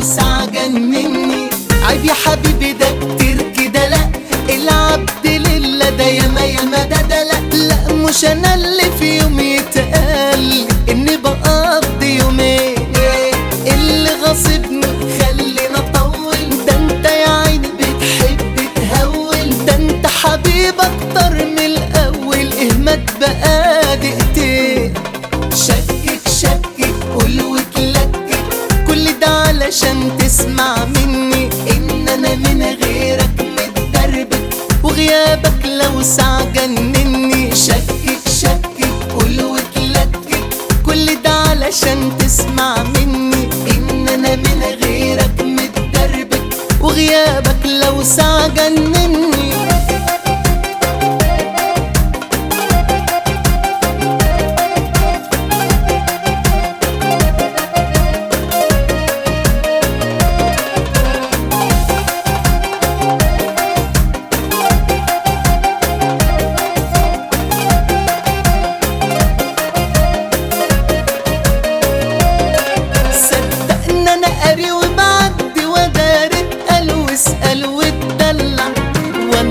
وسعجن مني. عيب يا حبيبي ده كتير كده لا. العبد لله ده ياما ياما ده ده لا. لا مش أنا اللي في يوم يتقال إني بقضي يومين اللي غصبني خلينا أطول. ده أنت يا عيني بتحب تهول. ده أنت حبيب أكتر مني ساعة جنني شكك شكك قول وتلكك كل ده علشان تسمع مني. إن أنا من غيرك متدربك وغيابك لو ساعة جنني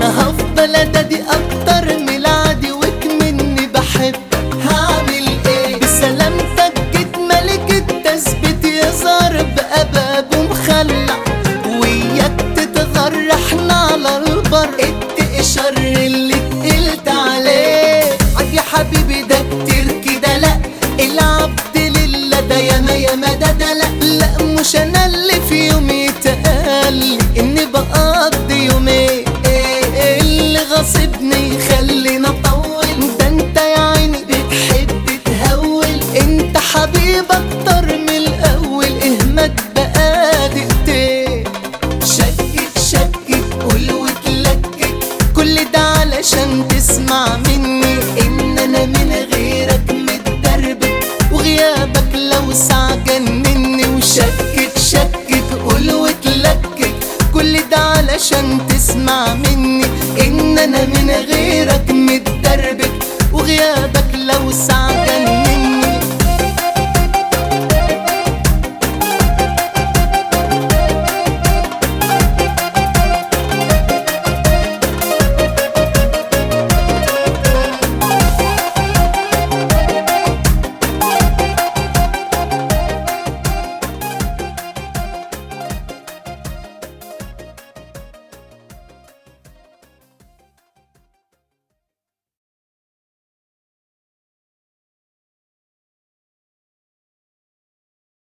وأنا هفضل ادادي أكتر من العادي وكمني بحبك هعمل إيه؟ بسلامتك جيت ملك التثبيت يظهر بأباب مخلع. وياك تتغر إحنا على البر. اتقي شر اللي اتقلت عليه. عاد يا حبيبي ده مني إن أنا من غيرك متدربك وغيابك لو ساعدني.